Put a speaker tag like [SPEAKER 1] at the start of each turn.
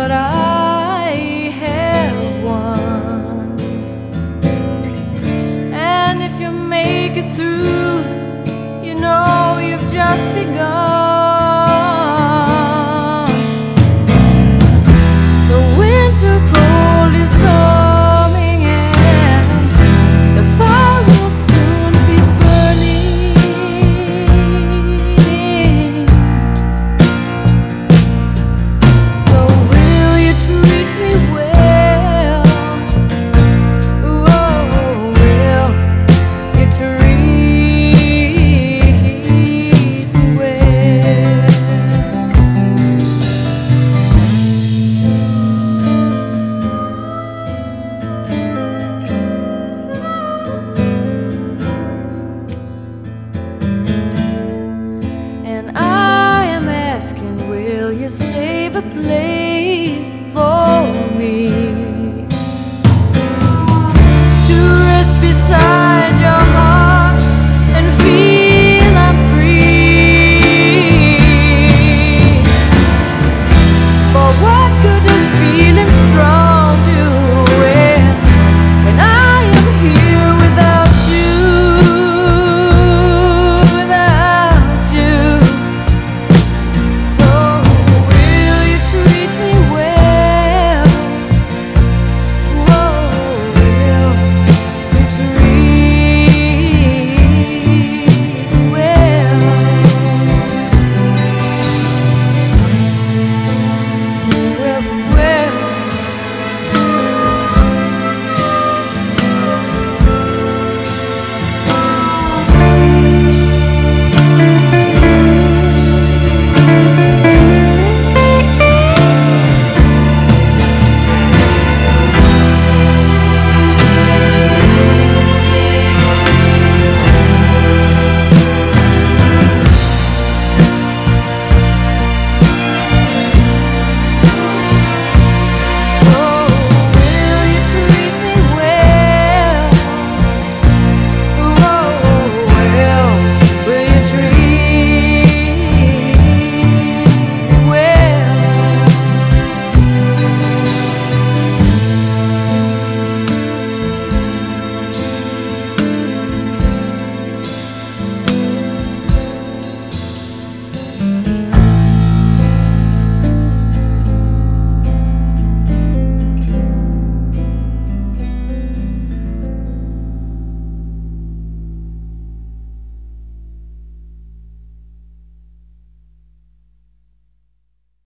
[SPEAKER 1] but I have one. And if you make it through, you know you've just begun. save a place.